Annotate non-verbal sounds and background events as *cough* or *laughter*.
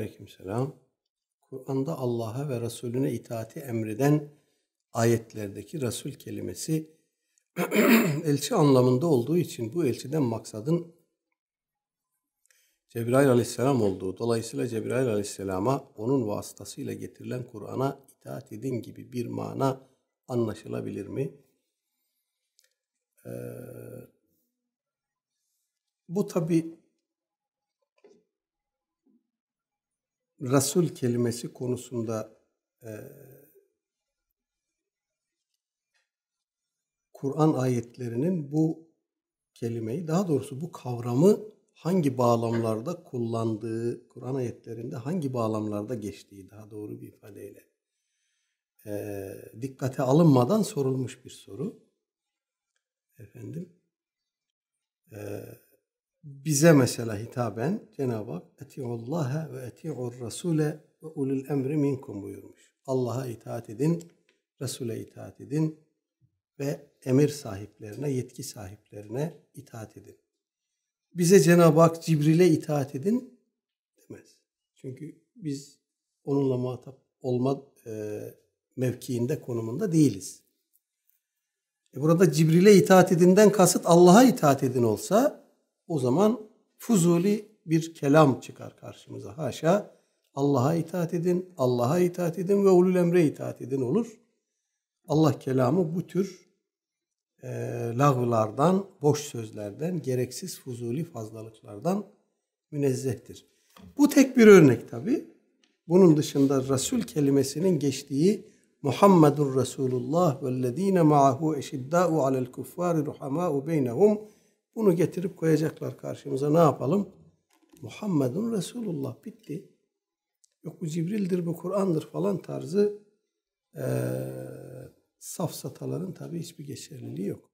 Aleykümselam. Kur'an'da Allah'a ve Resulüne itaati emreden ayetlerdeki Resul kelimesi *clears throat* elçi anlamında olduğu için bu elçiden maksadın Cebrail aleyhisselam olduğu. Dolayısıyla Cebrail aleyhisselama onun vasıtasıyla getirilen Kur'an'a itaat edin gibi bir mana anlaşılabilir mi? Ee, bu tabi Resul kelimesi konusunda e, Kur'an ayetlerinin bu kelimeyi, daha doğrusu bu kavramı hangi bağlamlarda kullandığı, Kur'an ayetlerinde hangi bağlamlarda geçtiği daha doğru bir ifadeyle e, dikkate alınmadan sorulmuş bir soru. Efendim, e, bize mesela hitaben Cenab-ı Hak etiullaha ve etiur rasule ve ulul emri minkum buyurmuş. Allah'a itaat edin, Resul'e itaat edin ve emir sahiplerine, yetki sahiplerine itaat edin. Bize Cenab-ı Hak Cibril'e itaat edin demez. Çünkü biz onunla muhatap olma e, mevkiinde, konumunda değiliz. E burada Cibril'e itaat edinden kasıt Allah'a itaat edin olsa o zaman fuzuli bir kelam çıkar karşımıza. Haşa Allah'a itaat edin, Allah'a itaat edin ve ulul emre itaat edin olur. Allah kelamı bu tür e, lağılardan, boş sözlerden, gereksiz fuzuli fazlalıklardan münezzehtir. Bu tek bir örnek tabi. Bunun dışında Resul kelimesinin geçtiği Muhammedun Resulullah vellezine ma'ahu eşiddâ'u alel kuffâri ruhamâ'u beynehum bunu getirip koyacaklar karşımıza. Ne yapalım? Muhammedun Resulullah bitti. Yok bu Cibril'dir, bu Kur'an'dır falan tarzı e, safsataların tabi hiçbir geçerliliği yok.